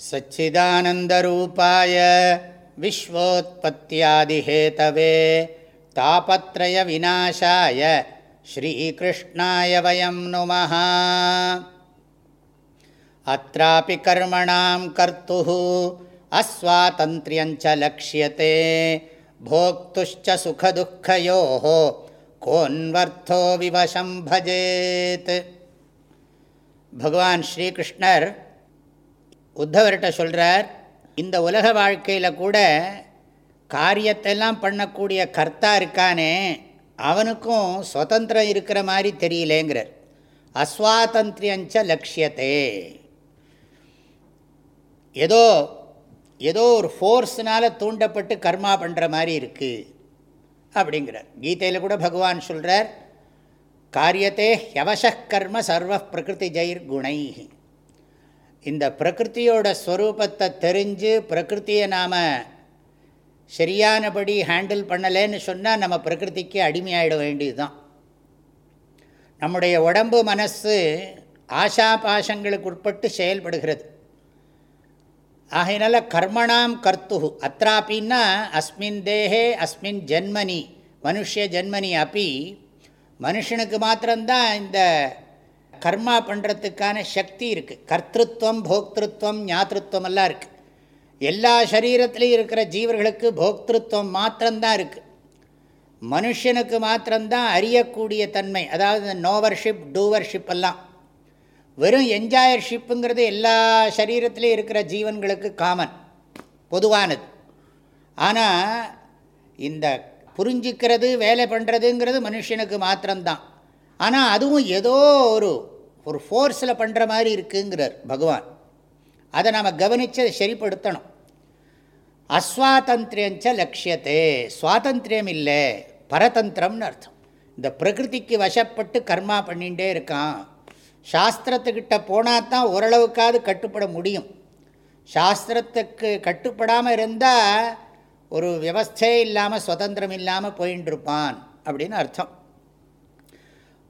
सच्चिदानन्दरूपाय विश्वोत्पत्त्यादिहेतवे तापत्रयविनाशाय श्रीकृष्णाय वयं नमः। अत्रापि कर्मणां कर्तुः अस्वातन्त्र्यञ्च लक्ष्यते भोक्तुश्च सुखदुःखयोः कोन्वर्थो विवशं भजेत्। भगवान् श्रीकृष्णर् உத்தவர்கிட்ட சொல்கிறார் இந்த உலக வாழ்க்கையில் கூட காரியத்தெல்லாம் பண்ணக்கூடிய கர்த்தா இருக்கானே அவனுக்கும் சுதந்திரம் இருக்கிற மாதிரி தெரியலேங்கிறார். அஸ்வாதந்திரியஞ்ச லட்சியத்தே. ஏதோ ஏதோ ஒரு ஃபோர்ஸ்னால் தூண்டப்பட்டு கர்மா பண்ணுற மாதிரி இருக்குது அப்படிங்கிறார். கீதையில் கூட பகவான் சொல்கிறார் காரியத்தே ஹவசக்கர்ம சர்வ பிரகிருதி ஜெயிர் குணை இந்த பிரகிருத்தியோட ஸ்வரூபத்தை தெரிஞ்சு பிரகிருத்தியை நாம் சரியானபடி ஹேண்டில் பண்ணலேன்னு சொன்னால் நம்ம பிரகிருதிக்கு அடிமையாயிட வேண்டியது தான் நம்முடைய உடம்பு மனசு ஆஷா பாசங்களுக்கு உட்பட்டு செயல்படுகிறது. ஆகையினால கர்மணாம் கர்த்து அत्राப்பின்னா அஸ்மின் தேகே அஸ்மின் ஜென்மனி மனுஷ ஜென்மனி அப்பி மனுஷனுக்கு மாத்திரம்தான் இந்த கர்மா பண்ணுறதுக்கான சக்தி இருக்குது கர்த்தத்துவம் போக்திருத்வம் ஞாத்திருவம் எல்லாம் இருக்குது எல்லா சரீரத்துலேயும் இருக்கிற ஜீவர்களுக்கு போக்திருத்வம் மாத்திரம்தான் இருக்குது மனுஷனுக்கு மாத்திரம்தான் அறியக்கூடிய தன்மை. அதாவது நோவர்ஷிப் டூவர்ஷிப் எல்லாம். வெறும் என்ஜாயர்ஷிப்புங்கிறது எல்லா சரீரத்திலையும் இருக்கிற ஜீவன்களுக்கு காமன் பொதுவானது. ஆனால் இந்த புரிஞ்சிக்கிறது வேலை பண்ணுறதுங்கிறது மனுஷனுக்கு மாத்திரம்தான். ஆனால் அதுவும் ஏதோ ஒரு ஒரு ஃபோர்ஸில் பண்ணுற மாதிரி இருக்குங்கிறார் பகவான். அதை நாம் கவனித்து அதை சரிப்படுத்தணும். அஸ்வாதந்திரியஞ்ச லட்சியத்தே சுவாதந்திரியம் இல்லை பரதந்திரம்னு அர்த்தம். இந்த பிரகிருதிக்கு வசப்பட்டு கர்மா பண்ணிகிட்டே இருக்கான். சாஸ்திரத்துக்கிட்ட போனால் தான் ஓரளவுக்காவது கட்டுப்பட முடியும். சாஸ்திரத்துக்கு கட்டுப்படாமல் இருந்தால் ஒரு விவஸ்தே இல்லாமல் சுதந்திரம் இல்லாமல் போயின்னு இருப்பான் அப்படின்னு அர்த்தம்.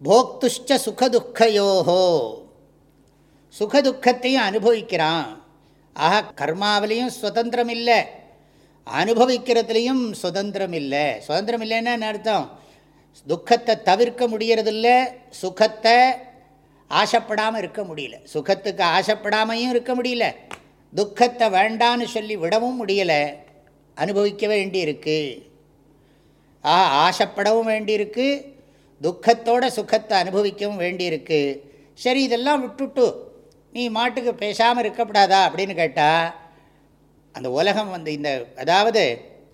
போக்துஷ்ட சுகதுக்கையோஹோ சுகதுக்கத்தையும் அனுபவிக்கிறான். ஆக கர்மாவிலையும் சுதந்திரம் இல்லை அனுபவிக்கிறதுலையும் சுதந்திரம் இல்லை சுதந்திரம் இல்லைன்னா என்ன அர்த்தம்? துக்கத்தை தவிர்க்க முடியறதில்ல சுகத்தை ஆசைப்படாமல் இருக்க முடியல. சுகத்துக்கு ஆசைப்படாமையும் இருக்க முடியல. துக்கத்தை வேண்டான்னு சொல்லி விடவும் முடியலை. அனுபவிக்க வேண்டியிருக்கு. ஆ ஆசைப்படவும் வேண்டியிருக்கு. துக்கத்தோட சுகத்தை அனுபவிக்கவும் வேண்டியிருக்கு. சரி இதெல்லாம் விட்டுட்டு நீ மாட்டுக்கு பேசாமல் இருக்கக்கூடாதா அப்படின்னு கேட்டால் அந்த உலகம் வந்து இந்த அதாவது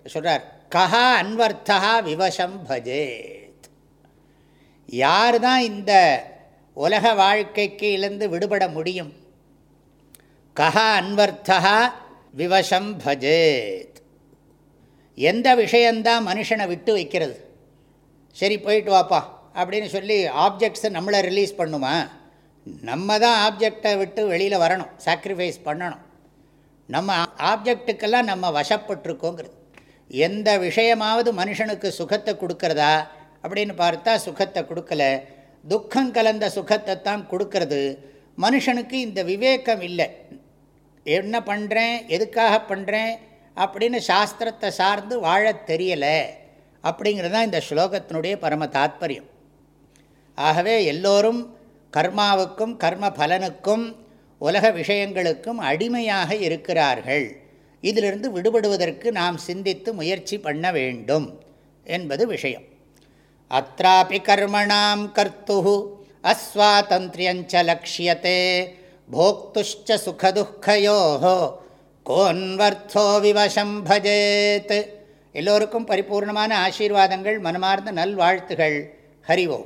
சொல்கிறார் கஹா அன்வர்த்தா விவசம் பஜேத். யார் தான் இந்த உலக வாழ்க்கைக்கு இழந்து விடுபட முடியும்? கஹா அன்வர்த்தா விவசம் பஜேத். எந்த விஷயந்தான் மனுஷனை விட்டு வைக்கிறது? சரி போயிட்டு வாப்பா. அப்படின்னு சொல்லி ஆப்ஜெக்ட்ஸை நம்மளை ரிலீஸ் பண்ணுமா? நம்ம தான் ஆப்ஜெக்டை விட்டு வெளியில் வரணும் சாக்ரிஃபைஸ் பண்ணணும். நம்ம ஆப்ஜெக்டுக்கெல்லாம் நம்ம வசப்பட்டிருக்கோங்கிறது. எந்த விஷயமாவது மனுஷனுக்கு சுகத்தை கொடுக்கறதா? அப்படின்னு பார்த்தா சுகத்தை கொடுக்கல. துக்கம் கலந்த சுகத்தை தான் கொடுக்கறது. மனுஷனுக்கு இந்த விவேகம் இல்லை. என்ன பண்ணுறேன் எதுக்காக பண்ணுறேன் அப்படின்னு சாஸ்திரத்தை சார்ந்து வாழ தெரியலை. அப்படிங்கிறது தான் இந்த ஸ்லோகத்தினுடைய பரம தாத்பரியம். ஆகவே எல்லோரும் கர்மாவுக்கும் கர்ம பலனுக்கும் உலக விஷயங்களுக்கும் அடிமையாக இருக்கிறார்கள். இதிலிருந்து விடுபடுவதற்கு நாம் சிந்தித்து முயற்சி பண்ண வேண்டும் என்பது விஷயம். அத்தாபி கர்மணாம் கர்த்து அஸ்வாதந்திரியஞ்ச லட்சியத்தை போக்துஷ்ட சுகதுக்கையோ கோன்வர்த்தோ விவசம் பஜேத். எல்லோருக்கும் பரிபூர்ணமான ஆசீர்வாதங்கள் மனமார்ந்த நல்வாழ்த்துகள். ஹரிவோம்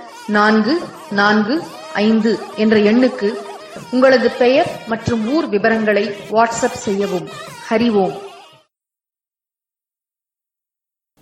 நான்கு நான்கு ஐந்து என்ற எண்ணுக்கு உங்களது பெயர் மற்றும் ஊர் விவரங்களை வாட்ஸ்அப் செய்யவும். ஹரி ஓம்.